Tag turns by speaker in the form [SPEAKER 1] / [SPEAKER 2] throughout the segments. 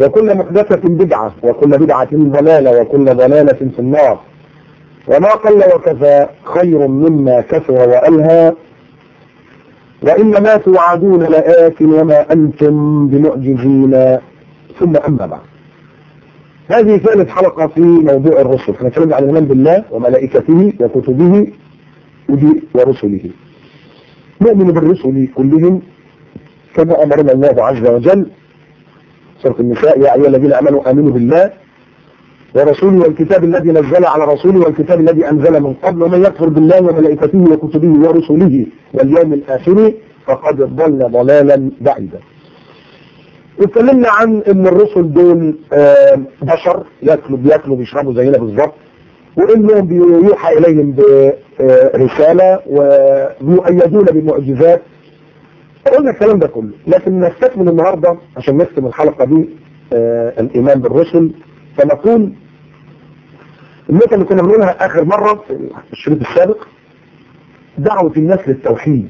[SPEAKER 1] وكل محدثة بدعة وكل بدعة ضلالة وكل ضلالة في النار. وما قل وكفى خير مما كثر وألهى. وإن ما توعدون لآت وما أنتم بمعجزين. ثم أما بعد. هذه ثالث حلقة في موضوع الرسل. نتكلم عن الإيمان بالله وملائكته وكتبه ورسله. نؤمن بالرسل كلهم كما أمرنا الله عز وجل سورة النساء يا أيها الذين آمنوا آمنوا بالله ورسوله والكتاب الذي نزل على رسوله والكتاب الذي أنزل من قبل ومن يكفر بالله وملائكته وكتبه ورسله واليوم الآخر فقد ضل ضلالا بعيدا. اتكلمنا عن إن الرسل دول بشر ياكلوا بياكلوا بيشربوا زينا بالظبط وانهم بيوحى إليهم برساله ويؤيدون بمعجزات قلنا الكلام ده كله. لكن نستكمل النهارده عشان نختم الحلقة دي الإيمان بالرسل. فنقول النقطة اللي كنا بنقولها آخر مرة في الشريط السابق دعوة الناس للتوحيد.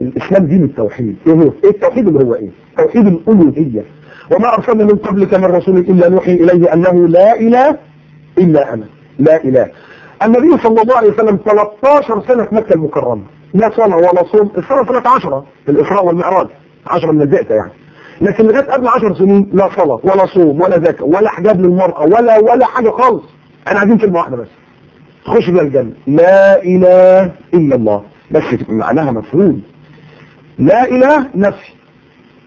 [SPEAKER 1] الإسلام دين التوحيد. إيه هو؟ إيه التوحيد اللي هو إيه؟ توحيد الألوهية. وما أرسلنا من قبلك من رسول إلا نوحي إليه أنه لا إله إلا أنا. لا إله. النبي صلى الله عليه وسلم 13 سنة في مكة المكرمة. لا صلاة ولا صوم الصلاة سنه 10 في الإسراء والمعراج 10 من البئه يعني. لكن لغاية قبل 10 سنين لا صلاة ولا صوم ولا زكاة ولا حجاب للمرأة ولا ولا حاجة خالص. أنا عايزين كلمة واحدة بس. تخش بيها الجنة. لا إله إلا الله. بس معناها مفهوم. لا إله نفي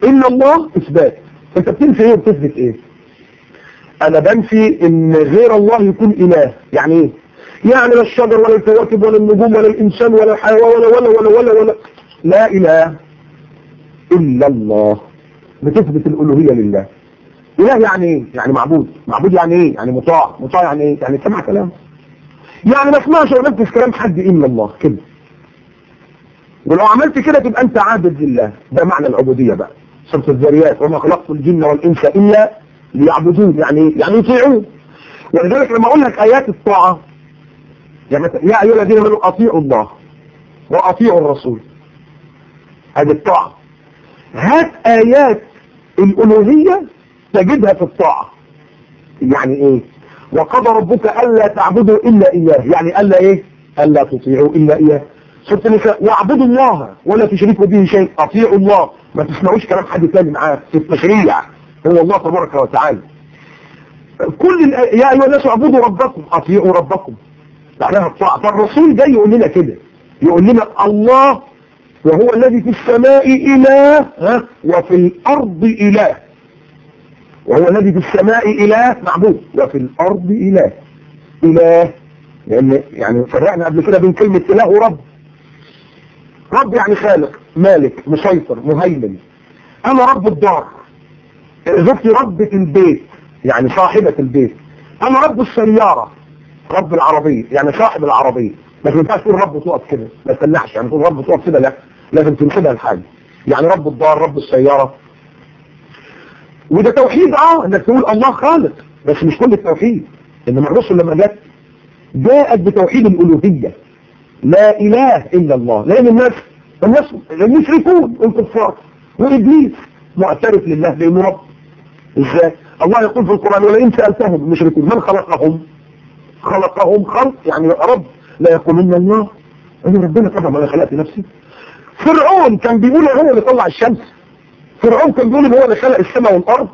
[SPEAKER 1] إلا الله إثبات. انت بتنفي إيه وبتثبت إيه؟ أنا بنفي إن غير الله يكون إله. يعني إيه؟ يعني لا الشجر ولا الكواكب ولا النجوم ولا الإنسان ولا الحيوان ولا ولا ولا ولا ولا. لا إله إلا الله. بتثبت الألوهية لله. إله يعني إيه؟ يعني معبود. معبود يعني إيه؟ يعني مطاع. مطاع يعني إيه؟ يعني سمع كلام. يعني ما اسمعش ولا في كلام حد إلا الله. كده. ولو عملت كده تبقى أنت عابد لله. ده معنى العبودية بقى. سورة الذريات. وما خلقت الجن والإنس إلا ليعبدون. يعني يعني يطيعون. ولذلك لما أقول لك آيات الطاعة يعني يا أيها الذين آمنوا أطيعوا الله وأطيعوا الرسول. هذه الطاعة. هات آيات الألوهية تجدها في الطاعة. يعني إيه؟ وقضى ربك ألا تعبدوا إلا إياه. يعني ألا إيه؟ ألا تطيعوا إلا إياه. سورة النساء واعبدوا الله ولا تشركوا به شيء. أطيعوا الله. ما تسمعوش كلام حد تاني معاه في التشريع. هو الله تبارك وتعالى. كل يا أيها الناس اعبدوا ربكم. أطيعوا ربكم. معناها الطاعه فالرسول جاي يقول لنا كده. يقول لنا الله وهو الذي في السماء ها؟ وفي الأرض إله. وهو الذي في السماء إله معبود. وفي الأرض إله. إله. لأن يعني فرقنا قبل كده بين كلمة إله ورب. رب يعني خالق مالك مسيطر مهيمن. أنا رب الدار. زوجتي ربة البيت يعني صاحبة البيت. أنا رب السيارة. رب العربية يعني صاحب العربية. ما ينفعش تقول رب تقف كده. ما تسلحش يعني تقول رب تقف كده لا. لازم تنسبها لحاجة يعني رب الدار رب السيارة. وده توحيد آه إنك تقول الله خالق. بس مش كل التوحيد. انما الرسل لما جت جاءت بتوحيد الألوهية. لا إله إلا الله. لأن الناس الناس المشركون الكفار. وإبليس معترف لله لأنه رب. إزاي؟ الله يقول في القرآن ولئن سألتهم المشركون من خلقهم؟ خلقهم خلق يعني رب لا يقولون الله. ان ربنا طبعا ما خلقت نفسي. فرعون كان بيقول هو اللي طلع الشمس. فرعون كان بيقول هو اللي خلق السماء والأرض.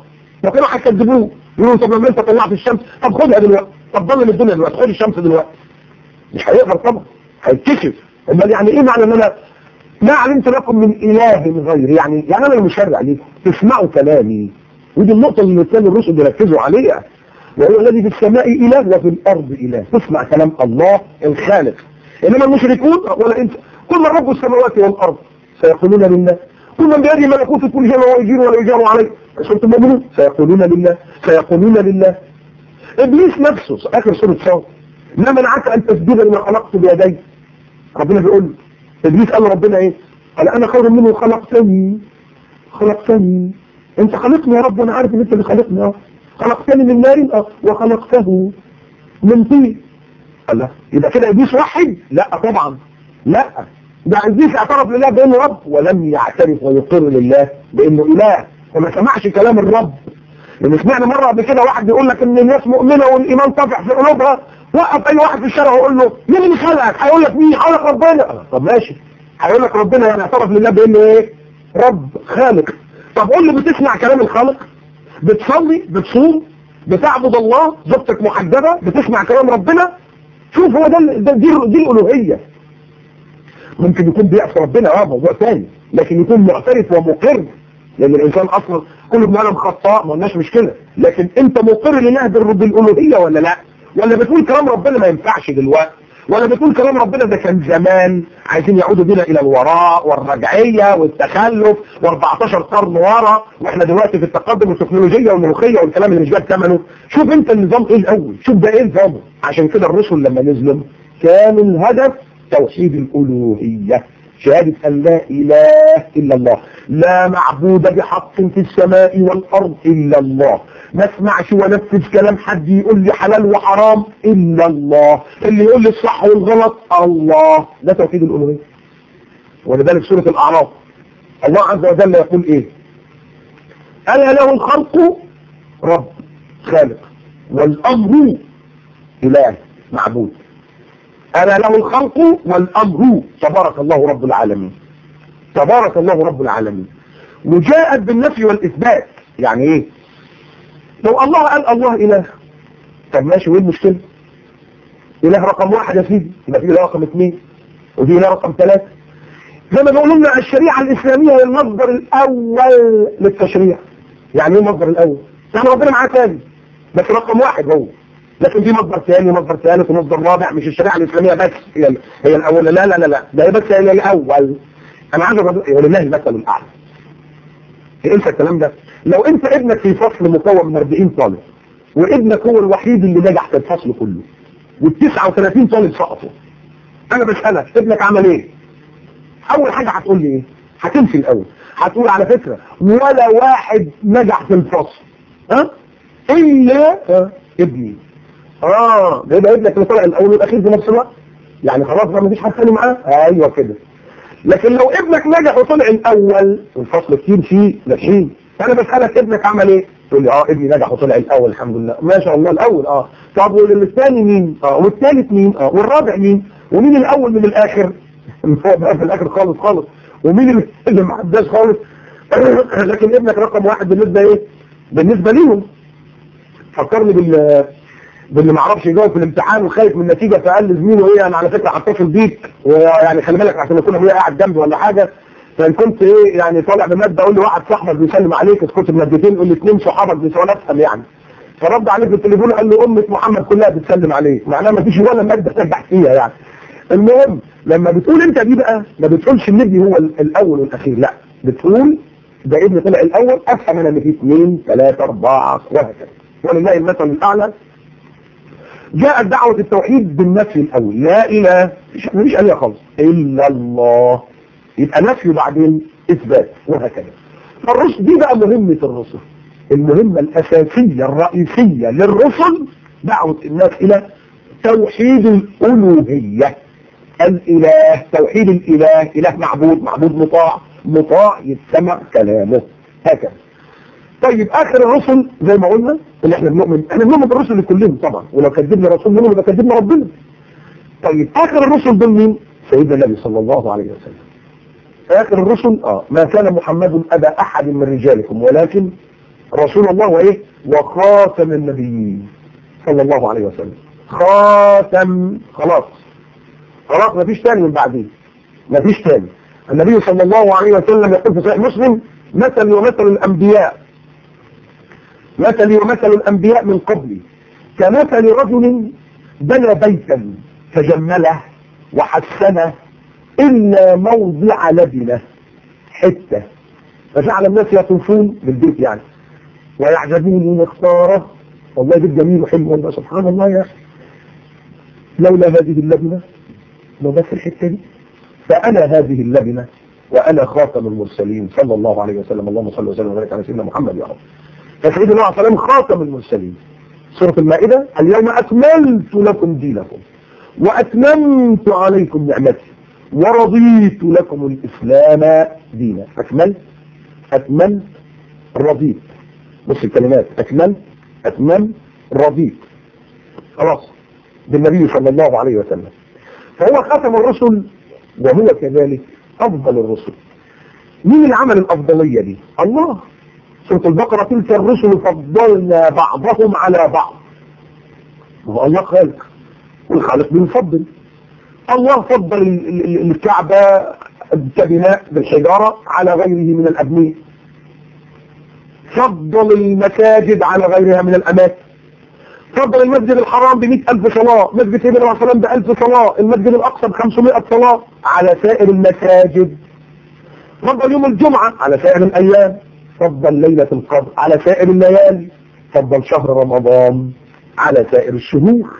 [SPEAKER 1] وكانوا هيكذبوه يقولوا طب لما أنت طلعت الشمس طب خدها دلوقتي. طب ضلم الدنيا دلوقتي خد الشمس دلوقتي. مش هيقدر طبعا هيتكشف أمال يعني إيه معنى إن أنا ما علمت لكم من إله غيري؟ يعني يعني أنا المشرع ليكم تسمعوا كلامي. ودي النقطة اللي كان الرسل بيركزوا عليها. وهو الذي في السماء إله وفي الأرض إله. تسمع كلام الله الخالق. إنما المشركون ولا انت كل رب السماوات والأرض؟ سيقولون لله. كل من بيده ملكوت كل شيء وهو يجير ولا يجار عليه. سوره المؤمنون سيقولون لله. سيقولون لله. إبليس نفسه آخر سورة صاد ما منعك أن تسجد لما خلقت بيدي؟ ربنا بيقول له. إبليس قال ربنا إيه؟ قال أنا خير منه خلقتني. خلقتني. أنت خلقني يا رب وأنا عارف إن أنت اللي خلقني آه خلقتني من نار وخلقته من طين. الله. يبقى كده إبليس وحد؟ لا طبعا. لا. ده إبليس اعترف لله بأنه رب ولم يعترف ويقر لله بأنه إله. وما سمعش كلام الرب. لأن سمعنا مرة قبل كده واحد بيقول لك إن الناس مؤمنة والإيمان طافح في قلوبها وقف أي واحد في الشارع ويقول له مين اللي خلقك؟ هيقول لك مين؟ هيقول لك ربنا. طب ماشي. هيقول لك ربنا يعني اعترف لله بأنه إيه؟ رب خالق. طب قول لي بتسمع كلام الخالق؟ بتصلي بتصوم بتعبد الله زوجتك محجبة بتسمع كلام ربنا. شوف هو ده دي, دي الألوهية. ممكن يكون بيعصي ربنا آه موضوع ثاني لكن يكون معترف ومقر. لأن الإنسان أصلا كل ابن آدم خطاء ما قلناش مشكلة. لكن أنت مقر لله بال- بالألوهية ولا لا؟ ولا بتقول كلام ربنا ما ينفعش دلوقتي؟ ولا بتقول كلام ربنا ده كان زمان. عايزين يعودوا بينا إلى الوراء والرجعية والتخلف و14 قرن ورا وإحنا دلوقتي في التقدم والتكنولوجيا والملوخية والكلام اللي مش جاب ثمنه شوف أنت النظام إيه الأول؟ شوف ده إيه نظامه عشان كده الرسل لما نزلوا كان الهدف توحيد الألوهية. شهادة أن لا إله إلا الله. لا معبود بحق في السماء والأرض إلا الله. ما اسمعش ونفذ كلام حد يقول لي حلال وحرام إلا الله. اللي يقول لي الصح والغلط الله. ده توحيد الألوهية. ولذلك سورة الأعراف. الله عز وجل يقول إيه؟ ألا له الخلق؟ رب خالق. والأمر إله معبود. أنا له الخلق والأمر. تبارك الله رب العالمين. تبارك الله رب العالمين. وجاءت بالنفي والإثبات. يعني إيه؟ لو الله قال الله إله طب ماشي وإيه المشكلة؟ إله رقم واحد يا سيدي يبقى في إله رقم اثنين وفي إله رقم ثلاثة. زي ما بيقولوا لنا الشريعة الإسلامية هي المصدر الأول للتشريع. يعني إيه المصدر الأول؟ يعني ربنا معاه تاني بس رقم واحد هو. لكن في مصدر ثاني مصدر ثالث ومصدر رابع مش الشريعة الإسلامية بس هي هي الأول. لا لا لا لا ده بس هي الأول. أنا عايز ولله المثل الاعلى انسى الكلام ده؟ لو أنت ابنك في فصل مكون من 40 طالب وابنك هو الوحيد اللي نجح في الفصل كله وال39 طالب سقطوا. أنا بسألك ابنك عمل إيه؟ أول حاجة هتقول لي إيه؟ هتمشي الأول. هتقول على فكرة ولا واحد نجح في الفصل. ها؟ إلا ابني. آه ده يبقى ابنك اللي طلع الأول والأخير في نفس الوقت؟ يعني خلاص بقى مفيش حد تاني معاه؟ أيوه كده. لكن لو ابنك نجح وطلع الأول والفصل كتير فيه ناجحين. أنا بسألك ابنك عمل إيه؟ تقول لي آه ابني نجح وطلع الأول الحمد لله. ما شاء الله الأول آه. طب والثاني مين؟ آه والثالث مين؟ آه والرابع مين؟ ومين الأول من الآخر؟ هو بقى في الآخر خالص خالص. ومين اللي ما عداش خالص؟ لكن ابنك رقم واحد بالنسبة إيه؟ بالنسبة ليهم. فكرني بال باللي ما عرفش يجاوب في الامتحان وخايف من النتيجة فقال لزميله إيه؟ أنا على فكرة هتصل بيك ويعني خلي بالك عشان يكون ابويا قاعد جنبي ولا حاجة. فإن كنت إيه يعني طالع بمادة أقول لي واحد صاحبك بيسلم عليك اسكت بمادتين يقول لي اثنين صحابك بيسالوا أفهم يعني. فرد عليه في التليفون قال له أمة محمد كلها بتسلم عليك. معناها ما فيش ولا مادة تنجح فيها يعني. المهم لما بتقول أنت دي بقى ما بتقولش إن ابني هو ال- الأول والأخير لا. بتقول ده ابني طلع الأول أفهم أنا إن في اثنين ثلاثة أربعة وهكذا. ولله المثل الأعلى. جاءت دعوة التوحيد بالنفي الأول. لا إله مش آلهة خالص. إلا الله. يبقى نفي وبعدين إثبات وهكذا. فالرسل دي بقى مهمة الرسل. المهمة الأساسية الرئيسية للرسل دعوة الناس إلى توحيد الألوهية. الإله توحيد الإله. إله معبود معبود مطاع. مطاع يتسمع كلامه. هكذا. طيب آخر الرسل زي ما قلنا اللي إحنا بنؤمن إحنا بنؤمن بالرسل كلهم طبعا. ولو كذبنا رسول منهم يبقى كذبنا ربنا. طيب آخر الرسل دول مين؟ سيدنا النبي صلى الله عليه وسلم. آخر الرسل آه ما كان محمد أبا أحد من رجالكم ولكن رسول الله وايه وخاتم النبيين صلى الله عليه وسلم. خاتم خلاص. خلاص مفيش تاني من بعديه مفيش تاني. النبي صلى الله عليه وسلم يقول في صحيح مسلم مثل ومثل الأنبياء. مثلي ومثل الأنبياء من قبلي كمثل رجل بنى بيتا فجمله وحسنه إلا موضع لبنة حتة فجعل الناس يطوفون بالبيت يعني ويعجبون من اختاره. والله بيت جميل وحلو والله سبحان الله يا أخي. لولا هذه اللبنة لو بس الحتة دي. فأنا هذه اللبنة وأنا خاتم المرسلين صلى الله عليه وسلم. اللهم صل وسلم وبارك على سيدنا محمد يا رب. فسيدنا عليه وسلم خاتم المرسلين. سورة المائدة اليوم أكملت لكم دينكم وأتممت عليكم نعمتي ورضيت لكم الإسلام دينا. أكملت أتممت رضيت. بص الكلمات أكملت أتممت رضيت. خلاص بالنبي صلى الله عليه وسلم. فهو خاتم الرسل وهو كذلك أفضل الرسل. مين اللي عمل الأفضلية دي؟ الله. سورة البقرة تلك الرسل فضلنا بعضهم على بعض. الله خالق والخالق بيفضل الله فضل الكعبة كبناء بالحجارة على غيره من الأبنية. فضل المساجد على غيرها من الأماكن. فضل المسجد الحرام بمئة ألف صلاة. مسجد سيدنا عليه وسلم بألف صلاة. المسجد الأقصى بخمسمائة صلاة على سائر المساجد. فضل يوم الجمعة على سائر الأيام. فضل ليلة القدر على سائر الليالي. فضل شهر رمضان على سائر الشهور.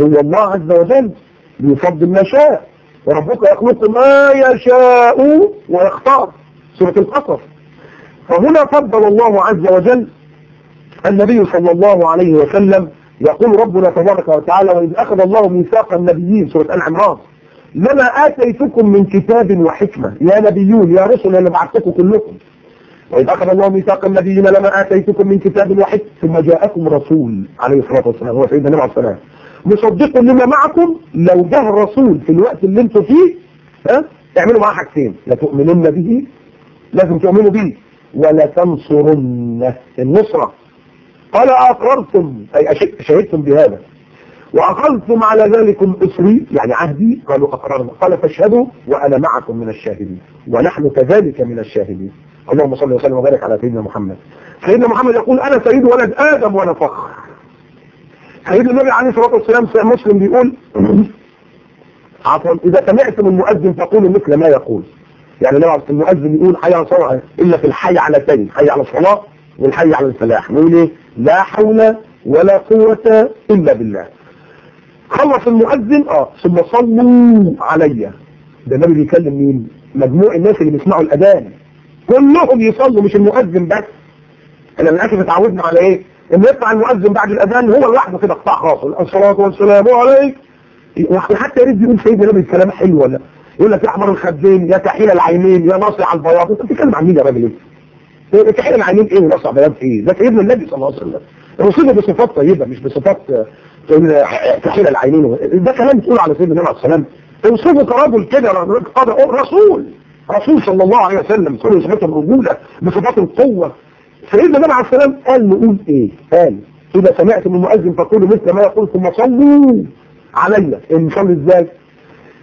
[SPEAKER 1] هو الله عز وجل بيفضل ما شاء وربك يخلق ما يشاء ويختار. سورة القصص. فهنا فضل الله عز وجل النبي صلى الله عليه وسلم يقول ربنا تبارك وتعالى وإذ أخذ الله ميثاق النبيين سورة العمران لما آتيتكم من كتاب وحكمة يا نبيون يا رسل اللي بعثتكم كلكم. وإذ أخذ الله ميثاق النبيين لما آتيتكم من كتاب وحكمة ثم جاءكم رسول عليه الصلاة والسلام هو سيدنا النبي عليه السلام مصدق لما معكم لو جه الرسول في الوقت اللي أنتم فيه ها؟ تعملوا معاه حاجتين. لا تؤمنون به لازم تؤمنوا به. ولا تنصرن النصرة. قال أقررتم أي شهدتم بهذا. وأخذتم على ذلكم إصري يعني عهدي. قالوا أقررنا. قال فاشهدوا وأنا معكم من الشاهدين. ونحن كذلك من الشاهدين. اللهم صل وسلم وبارك على سيدنا محمد. سيدنا محمد يقول أنا سيد ولد آدم وأنا فخر. سيدنا النبي عليه الصلاة والسلام مسلم بيقول عفوا إذا سمعتم المؤذن فقولوا مثل ما يقول. يعني لو المؤذن يقول حي على الصلاة إلا في الحي على تاني حي على الصلاة والحي على الفلاح. نقول إيه؟ لا حول ولا قوة إلا بالله. خلص المؤذن آه ثم صلوا علي. ده النبي بيكلم مين؟ مجموع الناس اللي بيسمعوا الأذان. كلهم يصلوا مش المؤذن بس. إحنا للأسف اتعودنا على إيه؟ إن يطلع المؤذن بعد الأذان هو لوحده كده قطاع خاص. الصلاة والسلام عليك. وحتى يريد يقول سيدنا النبي الكلام حلو ولا؟ يقول لك يا أحمر الخدين يا كحيل العينين يا ناصع البياض. أنت بتتكلم عن مين يا راجل؟ إيه كحيل العينين إيه ونصع البياض إيه؟ ده سيدنا النبي صلى الله عليه وسلم. الرسول بصفات طيبة مش بصفات كحيل العينين ده كلام تقول على سيدنا النبي عليه السلام اوصفه كرجل كده رسول. رسول صلى الله عليه وسلم كل صفات الرجولة بصفات القوة. سيدنا النبي عليه السلام قال نقول إيه؟ قال إذا سمعت من المؤذن فقولوا مثل ما يقول ثم صلوا علي. نصلي إزاي؟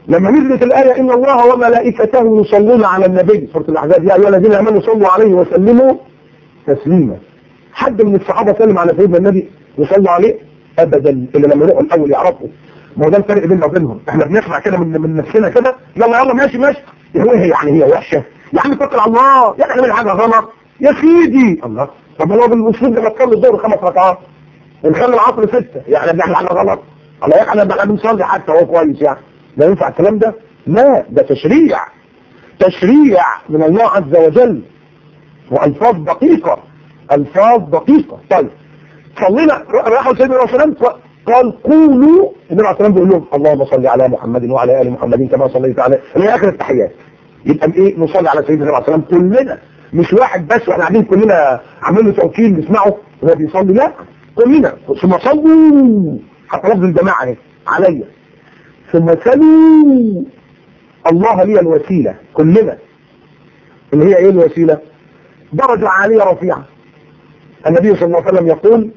[SPEAKER 1] لما نزلت الآية إن الله وملائكته يصلون على النبي. سورة الأحزاب يا أيها الذين آمنوا صلوا عليه وسلموا تسليما. حد من الصحابة سلم على سيدنا النبي يصلوا عليه أبدا إلا لما يروحوا الأول يعرفوا. ما هو ده الفرق بيننا وبينهم. إحنا بنسمع كده من من نفسنا كده يلا يلا ماشي ماشي. هي يعني هي وحشة؟ يا عم توكل على الله يا نعمل حاجة غلط. يا سيدي! الله! طب هو بالاسلوب ده بتصلي الظهر خمس ركعات. ونخلي العصر ستة. يعني بنعمل حاجة غلط. الله يا إحنا بقى بنصلي حتى هو كويس يعني. لا ينفع الكلام ده؟ لا ده تشريع. تشريع من الله عز وجل. وألفاظ دقيقة. ألفاظ دقيقة. طيب صلينا. راحوا سيدنا عليه وسلم قال قولوا. النبي عليه السلام بيقول لهم اللهم صل على محمد وعلى آل محمد كما صليت على اللي اخر التحيات. يبقى إيه؟ نصلي على سيدنا النبي عليه السلام كلنا. مش واحد بس وإحنا قاعدين كلنا عاملين له توكيل نسمعه وهو بيصلي لا كلنا. ثم صلوا. حتى لفظ الجماعة أهي عليا. ثم سلوا. الله لي الوسيلة كلنا. اللي هي إيه الوسيلة؟ درجة عالية رفيعة. النبي صلى الله عليه وسلم يقول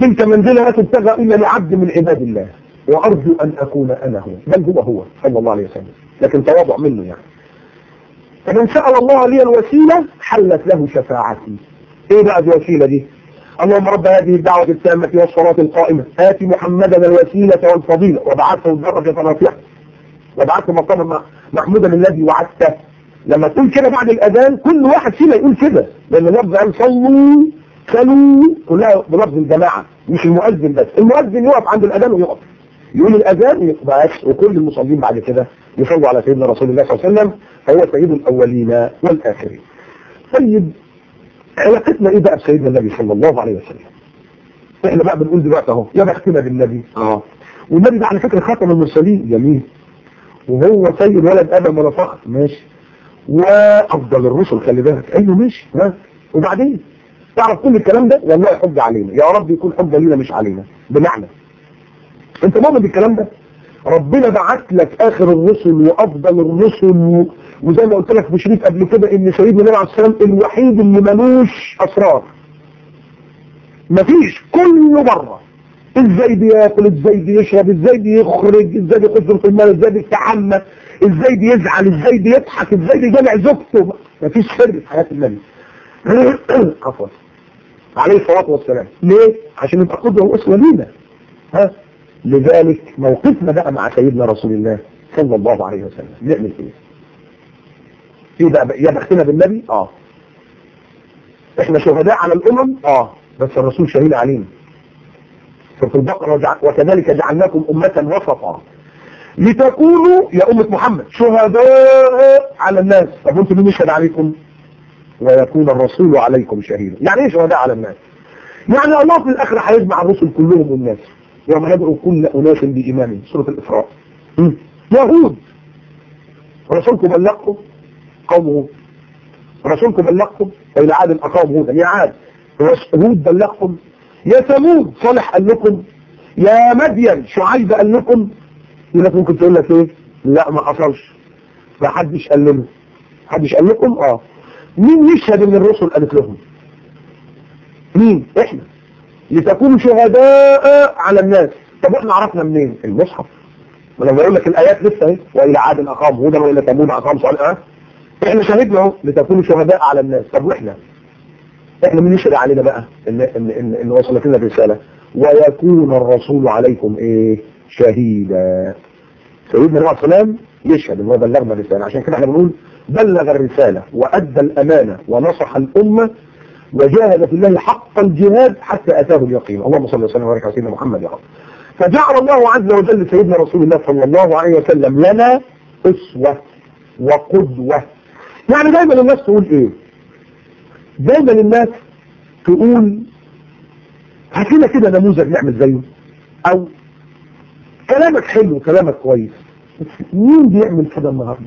[SPEAKER 1] تلك منزلة لا تبتغى إلا لعبد من عباد الله وأرجو أن أكون أنا هو. بل هو هو صلى الله عليه وسلم. لكن تواضع منه يعني. فمن سأل الله لي الوسيلة حلت له شفاعتي. إيه بقى الوسيلة دي؟ اللهم رب هذه الدعوة التامة والصلاة القائمة. آتي محمدا الوسيلة والفضيلة. وبعثه الدرجة الرفيعة. وبعثه مقام محمودا الذي وعدته. لما تقول كده بعد الأذان كل واحد فينا يقول كده. لأن الرب قال صلوا صلوا. كلها بلفظ الجماعة مش المؤذن بس. المؤذن يقف عند الأذان ويقف. يقول الأذان بس وكل المصلين بعد كده يصلوا على سيدنا رسول الله صلى الله عليه وسلم. فهو سيد الأولين والآخرين. طيب علاقتنا إيه بقى بسيدنا النبي صلى الله عليه وسلم؟ إحنا بقى بنقول دلوقتي أهو يا بختنا بالنبي. آه. والنبي ده على فكرة خاتم المرسلين جميل. وهو سيد ولد آدم ولا فخر. ماشي. وأفضل الرسل خلي بالك. أيوه ماشي. ها؟ وبعدين؟ تعرف كل الكلام ده؟ والله حج علينا. يا رب يكون حج لينا مش علينا. بمعنى. أنت مؤمن بالكلام ده؟ ربنا بعت لك آخر الرسل وأفضل الرسل. وزي ما قلت لك في شريف قبل كده إن سيدنا النبي عليه السلام الوحيد اللي ملوش أسرار. مفيش كله بره. إزاي بياكل إزاي بيشرب إزاي بيخرج إزاي بيخرج في المال إزاي بيتعمى إزاي بيزعل إزاي بيضحك إزاي بيجمع زوجته. مفيش سر في حياة النبي. عفوا. عليه الصلاة والسلام. ليه؟ عشان يبقى قدوة وأسوة لينا. ها؟ لذلك موقفنا بقى مع سيدنا رسول الله صلى الله عليه وسلم. نعمل إيه؟ في بقى يا بختنا بالنبي؟ آه. إحنا شهداء على الأمم؟ آه. بس الرسول شهيد علينا. في البقرة وكذلك جعلناكم أمة وسطا. لتكونوا يا أمة محمد شهداء على الناس. طب أنتم مين يشهد عليكم؟ ويكون الرسول عليكم شهيدا. يعني إيه شهداء على الناس؟ يعني الله في الآخرة هيجمع الرسل كلهم والناس. يوم يدعو كل أناس بإيمان. سورة الإسراء. يهود. رسولكم بلغكم قوم هود رسولكم بلغكم وإلى عاد أقام هودا. يا عاد. هود بلغكم يا ثمود صالح قال لكم يا مدين شعيب قال لكم الناس ممكن تقول لك إيه؟ لا ما حصلش. ما حدش قال لنا حدش قال لكم؟ آه. مين يشهد إن الرسل قالت لهم؟ مين؟ إحنا. لتكونوا شهداء على الناس. طب إحنا عرفنا منين؟ المصحف. ما لما يقول لك الآيات لسه اهي. وإلى عاد أقام هودا وإلى ثمود أقام صالح آه إحنا شهدنا أهو لتكونوا شهداء على الناس. طب وإحنا؟ إحنا من يشهد علينا بقى؟ ان ان ان, إن وصلت لنا الرسالة. ويكون الرسول عليكم إيه؟ شهيدا. سيدنا النبي عليه السلام يشهد إن هو بلغنا الرسالة. عشان كده إحنا بنقول بلغ الرسالة وأدى الأمانة ونصح الأمة وجاهد في الله حق الجهاد حتى أتاه اليقين. اللهم صل وسلم وبارك على سيدنا محمد يا رب. فجعل الله عز وجل سيدنا رسول الله صلى الله عليه وسلم لنا أسوة وقدوة. يعني دايما الناس تقول إيه؟ دايما الناس تقول هات لنا كده نموذج نعمل زيه. أو كلامك حلو كلامك كويس مين بيعمل كده النهارده؟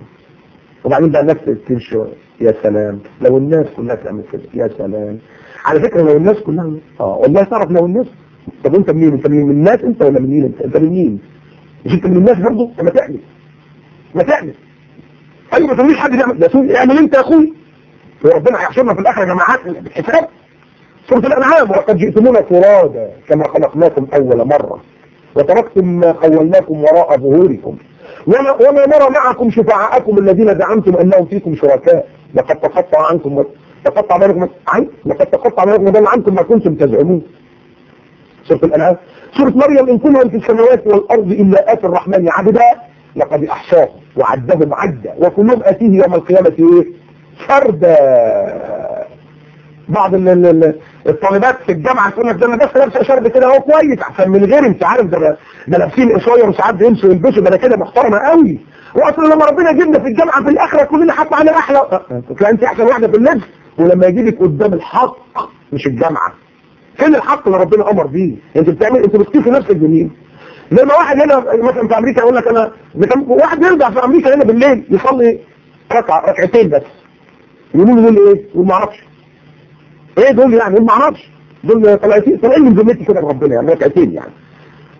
[SPEAKER 1] وبعدين بقى الناس تمشي يا سلام لو الناس كلها تعمل كده يا سلام. على فكرة لو الناس كلها آه والله تعرف لو الناس طب انت منين؟ انت من الناس انت ولا من مين انت؟ انت من مين؟ مش انت من الناس برضه؟ ما تعمل. ما تعمل. أيوه ما تقوليش حد يعمل. ده اعمل أنت يا أخوي. وربنا هيحشرنا في الآخرة جماعات بالحساب. سورة الأنعام وقد جئتمونا فرادا كما خلقناكم أول مرة وتركتم ما خولناكم وراء ظهوركم وما, وما نرى معكم شفعاءكم الذين زعمتم أنهم فيكم شركاء. لقد تقطع عنكم. تقطع بينكم عن لقد تقطع بينكم وبين عنكم ما كنتم تزعمون. سورة الأنعام. سورة مريم إن من في السماوات والأرض إلا آتي الرحمن عبدا لقد أحصاهم وعدهم عدا. وكلهم آتيه يوم القيامة إيه فردا. بعض ال ال الطالبات في الجامعة تقول لك ده أنا بس لابسه شرب كده اهو كويس احسن من غيري أنت عارف ده ده لابسين قصير وساعات بيمشوا يلبسوا ده أنا كده محترمة قوي واصلا لما ربنا يجيبنا في الجامعة في الآخرة كلنا حط علينا أحلى. تلاقي أنت احسن واحدة في اللبس ولما يجيبك قدام الحق مش الجامعة فين الحق اللي ربنا أمر بيه؟ أنت بتعمل أنت بتكفي نفسك بمين لما واحد هنا مثلا في أمريكا يقول لك أنا واحد يرجع في أمريكا هنا بالليل يصلي ركعه ركعتين بس. يقولوا له دول إيه؟ يقول ما أعرفش. إيه دول يعني؟ ما أعرفش. دول طلعتين طالعين من ذمتي كده ربنا يعني ركعتين يعني.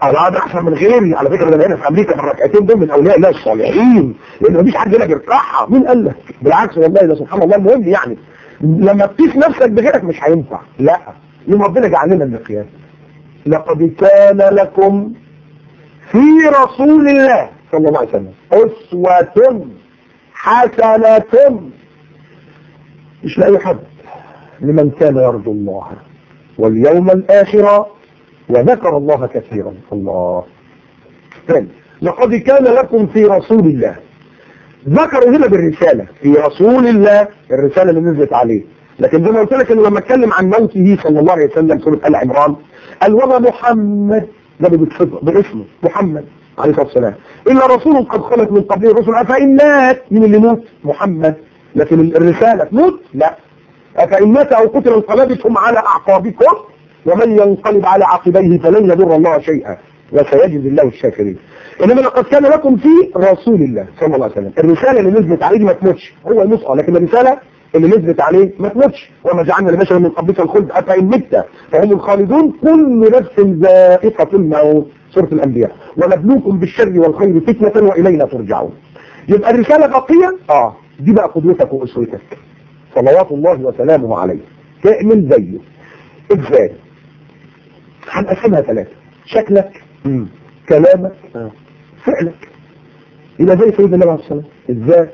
[SPEAKER 1] أنا أحسن من غيري. على فكرة أنا هنا في أمريكا الركعتين دول من أولياء الله الصالحين. لأن مفيش حد يقدر يركعها مين قال لك؟ بالعكس والله ده سبحان الله المهم يعني. لما تقيس نفسك بغيرك مش هينفع. لا. يوم ربنا جعل لنا المقياس. لقد كان لكم في رسول الله صلى الله عليه وسلم أسوة حسنة. مش لأي حد. لمن كان يرجو الله واليوم الآخر وذكر الله كثيرا. الله. ثاني لقد كان لكم في رسول الله. ذكروا هنا بالرسالة. في رسول الله. الرسالة اللي نزلت عليه. لكن زي ما قلت لك إنه لما اتكلم عن موته صلى الله عليه وسلم سورة آل عمران قال وما محمد. ده باسمه محمد عليه الصلاة والسلام. إلا رسول قد خلت من قبله الرسل أفإن مات؟ من اللي موت محمد. لكن الرسالة تموت؟ لا. أفإن مات أو قتل انقلبتم على أعقابكم. ومن ينقلب على عقبيه فلن يضر الله شيئا وسيجزي الله الشاكرين. إنما لقد كان لكم في رسول الله صلى الله عليه وسلم. الرسالة اللي نزلت عليه ما تموتش. هو المسأل لكن الرسالة اللي نزلت عليه ما تموتش. وما جعلنا لبشر من قبلك الخلد افان مت. فهم الخالدون كل نفس ذائقة الموت. سورة الأنبياء. ونبلوكم بالشر والخير فتنة وإلينا ترجعون. يبقى الرسالة باقية؟ آه. دي بقى قدوتك وأسوتك. صلوات الله وسلامه عليه. تعمل زيه. إزاي هنقسمها ثلاثة. شكلك مم. كلامك آه. فعلك. يبقى زي سيدنا النبي عليه والسلام. إزاي؟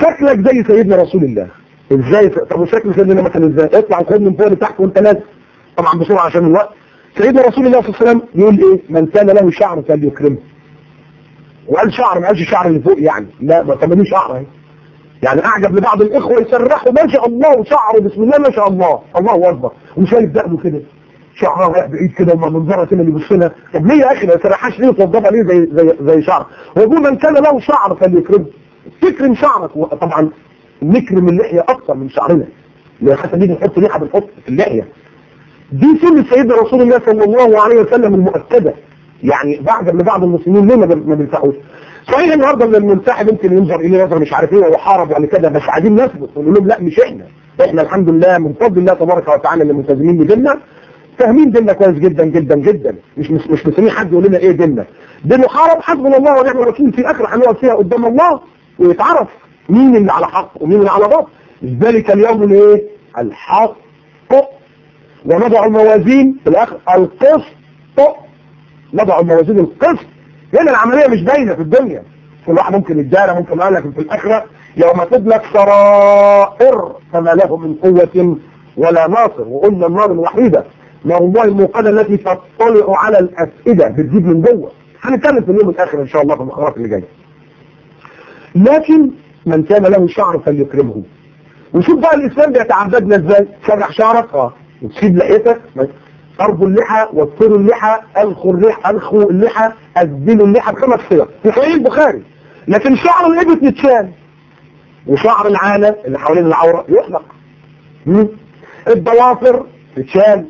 [SPEAKER 1] شكلك زي سيدنا رسول الله. إزاي؟ طب وشكل سيدنا مثلا إزاي؟ اطلع وخد من فوق لتحت وانت نازل. طبعا بسرعة عشان الوقت. سيدنا رسول الله صلى الله عليه وسلم يقول إيه؟ من كان له شعر فليكرمه. وقال شعر ما قالش شعر اللي فوق يعني. لا ما تمنيه شعر أهي. يعني أعجب لبعض الإخوة يسرحوا ما شاء الله شعره بسم الله ما شاء الله. الله أكبر. وشايف دقنه كده. شعرها رايح بعيد كده وما منظرها كده اللي بيبص لها طب ليه يا أخي؟ ما يسرحهاش ليه وتوضبها ليه زي زي زي شعر؟ هو يقول من كان له شعر فليكرمه تكرم شعرك. طبعا نكرم اللحية أكثر من شعرنا. لو حتى نيجي نحط لحية بنحط في اللحية. دي سنة سيدنا رسول الله صلى الله عليه وسلم المؤكدة. يعني بعد لبعض المسلمين ليه ما بينفعوش؟ صحيح النهارده من المنسحب يمكن ينظر إليه نظر مش عارف إيه ويحارب ولا كده بس عايزين نثبت ونقول لهم لا مش إحنا. إحنا الحمد لله من فضل الله تبارك وتعالى اللي ملتزمين بديننا فاهمين ديننا كويس جدا جدا جدا. مش مش مش مستنيين حد يقول لنا إيه ديننا. دينه حرب حسبنا الله ونعم الوكيل في الآخر هنقعد فيها قدام الله ويتعرف مين اللي على حق ومين اللي على باطل. ذلك اليوم الايه الحق. ونضع الموازين في الآخر. القسط. نضع الموازين القسط. هنا العملية مش باينة في الدنيا. كل واحد ممكن يدارى ممكن قال لك في الآخرة يوم تدلك سرائر فما له من قوة ولا ناصر. وقلنا النار الوحيدة نار الله الموقدة التي تطلع على الأفئدة بتجيب من جوه. هنتكلم في اليوم الآخر إن شاء الله في المحاضرات اللي جاية. لكن من كان له شعر فليكرمه. وشوف بقى الإسلام بيتعبدنا إزاي؟ سرح شعرك؟ آه. وتسيب لحيتك؟ أرجو اللحى واكثروا اللحى ألخوا اللحى ألخوا اللحى أسدلوا اللحى بخمس صيغ. في صحيح البخاري. لكن شعر الإبط يتشال. وشعر العانة اللي حوالين العورة يحلق. الضوافر تتشال.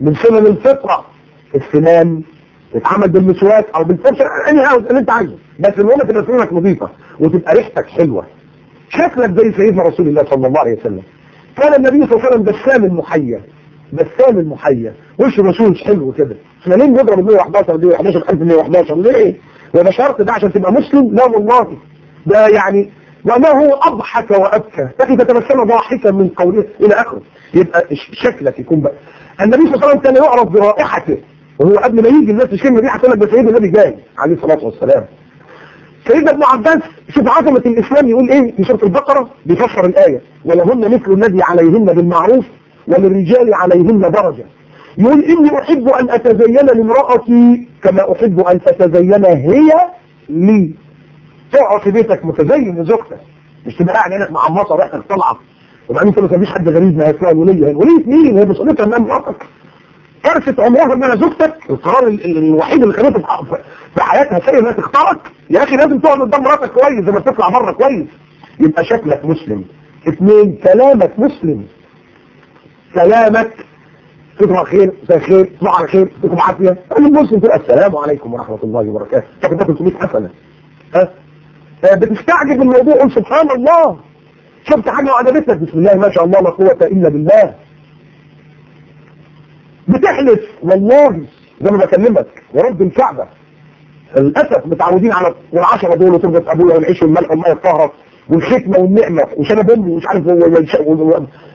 [SPEAKER 1] من سنن الفطرة السنان تتعمل بالمسواك أو بالفرشة اني هاوز اللي أنت عايزه. بس المهم تبقى سنانك نظيفة وتبقى ريحتك حلوة. شكلك زي سيدنا رسول الله صلى الله عليه وسلم. كان النبي صلى الله عليه وسلم بسام المحيا بسام المحيا وش رسول حلو كده؟ إحنا ليه بنضرب 111 دي 11111 ليه؟ وده شرط ده عشان تبقى مسلم؟ لا والله. ده يعني وما هو أضحك وأبكى. لكن تتبسم ضاحكا من قوله إلى آخره. يبقى شكلك يكون بقى النبي صلى الله عليه وسلم كان يعرف برائحته. وهو قبل ما يجي الناس تشم ريحه تقول لك ده سيدنا النبي جاي عليه الصلاة والسلام. سيدنا ابن عباس شوف عظمة الإسلام يقول إيه؟ في سورة البقرة بيفسر الآية. ولهن مثل الذي عليهن بالمعروف وللرجال عليهن درجة. يقول إني أحب أن أتزين لامرأتي كما أحب أن تتزين هي لي. تقعد في بيتك متزين لزوجتك مش تبقى قاعد هناك معمصه ريحتك طالعه وبعدين انت ما فيش حد غريب ما يسمع الوليه الوليه مين؟ هي مسؤوليتها امام مراتك. كارثه عمرها انها زوجتك. القرار الوحيد اللي خليته في حياتها سيء إنها تختارك. يا أخي لازم تقعد قدام مراتك كويس زي ما تطلع بره كويس. يبقى شكلك مسلم. اثنين كلامك مسلم. كلامك تطلع خير مساء خير تصبح على خير تكون عافية. المسلم تقول السلام عليكم ورحمة الله وبركاته. تاخد 300 حسنة. ها؟ بتستعجب الموضوع سبحان الله. شفت حاجة وعجبتك بسم الله ما شاء الله لا قوة إلا بالله. بتحلف والله زي ما بكلمك ورب الكعبة. للأسف متعودين على والعشرة دول وتربة أبويا والعيش والملح والمية الطاهرة والختمة والنعمة. وشنب أمي ومش عارف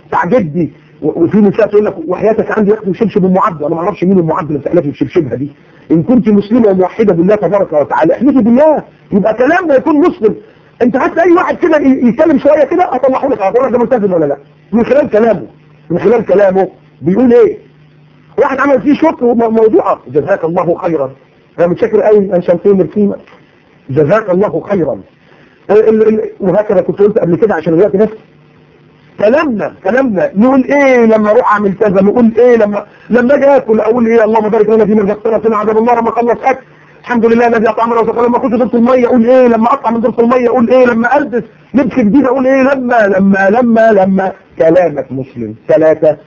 [SPEAKER 1] بتاع جدي. وفي نساء تقول لك وحياتك عندي ياخدوا شبشب المعبد أنا ما أعرفش مين المعبد اللي بتحلفي بشبشبها دي. إن كنت مسلمة وموحدة بالله تبارك وتعالى احلفي بالله. يبقى كلامنا يكون مسلم. انت هات اي واحد كده يتكلم شوية كده هطلعه لك هقول لك ده ملتزم ولا لا؟ من خلال كلامه. من خلال كلامه. بيقول إيه؟ واحد عمل فيه شك موضوعه جزاك الله خيرا. أنا متشكر قوي. ان شمتين القيمه جزاك الله خيرا. وهكذا كنت قلت قبل كده عشان الوقت نفسي كلامنا كلامنا. نقول إيه لما أروح اعمل كذا؟ نقول إيه لما لما أجي اكل؟ أقول إيه؟ اللهم بارك لنا في من رزقتنا عذاب الله لما اخلص أكل. الحمد لله الذي اطعمنا وسقانا لما كنت ضربت المية أقول إيه لما اقطع من ضربت المية أقول إيه لما ألبس لبس جديد أقول إيه لما لما لما لما. كلامك مسلم. ثلاثة.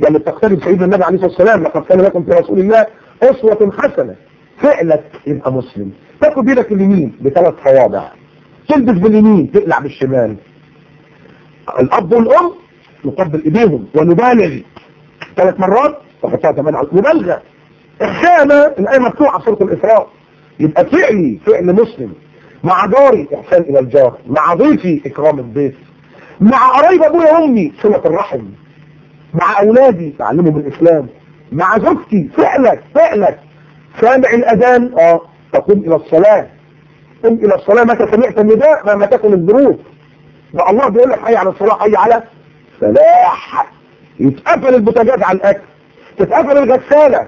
[SPEAKER 1] يعني تقترب سيدنا النبي عليه الصلاة والسلام لقد كان لكم في رسول الله أسوة حسنة. فعلك يبقى مسلم. تاخد بيدك اليمين بثلاث صوابع تلبس باليمين تقلع بالشمال. الأب والأم نقبل إيديهم ونبالغ. ثلاث مرات وحطها كمان على مبالغة. احسانه الآية مفتوحة في سورة الإسراء. يبقى فعلي فعل مسلم مع جاري إحسان إلى الجار مع ضيفي إكرام الضيف مع قرايب أبويا وأمي صله الرحم مع أولادي تعلمهم الإسلام مع زوجتي فعلك فعلك. سامع الأذان؟ آه. تقوم إلى الصلاة. قم إلى الصلاة. متى سمعت النداء؟ مهما تكن الظروف ده الله بيقول لك حي على الصلاة حي على فلاح يتقفل البوتاجاز على الأكل. تتقفل الغسالة.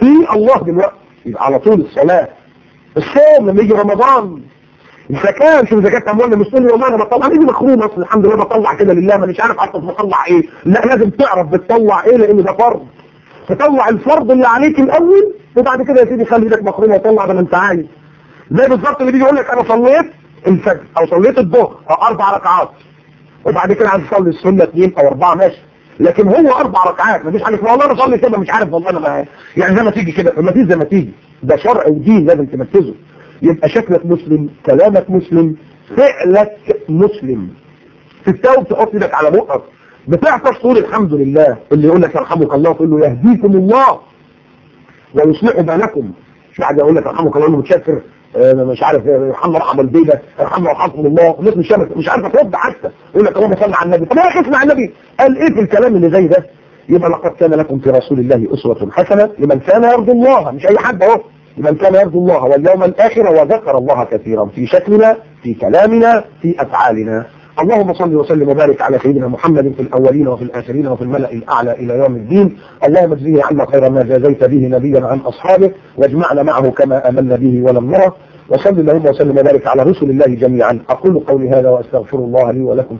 [SPEAKER 1] في الله دلوقتي يبقى على طول الصلاة. الصوم لما يجي رمضان. الزكاة شوف زكاة مش تقول والله أنا بطلع. أنا مخروم أصلا الحمد لله بطلع كده لله مانيش عارف حتى بطلع إيه. لا لازم تعرف بتطلع إيه لأن ده فرض. تطلع الفرض اللي عليك الأول وبعد كده يا سيدي خلي إيدك مخرومة وطلع ده ما أنت عايز زي بالظبط اللي بيجي يقول لك أنا صليت الفجر أو صليت الظهر أو أربع ركعات. وبعد كده عايز تصلي السنة اثنين أو أربعة ماشي. لكن هو أربع ركعات مفيش حاجة والله أنا أصلي كده مش عارف والله ما يعني زي ما تيجي كده ما تيجي زي ما تيجي. ده شرع ودين لازم تنفذه يبقى شكلك مسلم كلامك مسلم فعلك مسلم. تستوب تحط إيدك على بقك. بتعطش تقول الحمد لله اللي يقول لك يرحمك الله تقول له يهديكم الله. ويصلح بالكم مش بعد يقول لك يرحمك الله متشكر. مش عارف يرحمنا رحم البيدة يرحمنا رحمكم الله مش عارف مش عارفه ترد حتى يقول لك اللهم صل على النبي. طب يا اسمع النبي. قال إيه في الكلام اللي زي ده؟ يبقى لقد كان لكم في رسول الله أسوة حسنة لمن كان يرجو الله. مش أي حد أهو. لمن كان يرجو الله واليوم الآخر وذكر الله كثيرا في شكلنا في كلامنا في أفعالنا. اللهم صل وسلم وبارك على سيدنا محمد في الأولين وفي الآخرين وفي الملأ الأعلى إلى يوم الدين. اللهم اجزيه عنا خير ما جازيت به نبيا عن أصحابه واجمعنا معه كما آمنا به ولم نره وصل اللهم وسلم وبارك على رسل الله جميعا. أقول قولي هذا وأستغفر الله لي ولكم.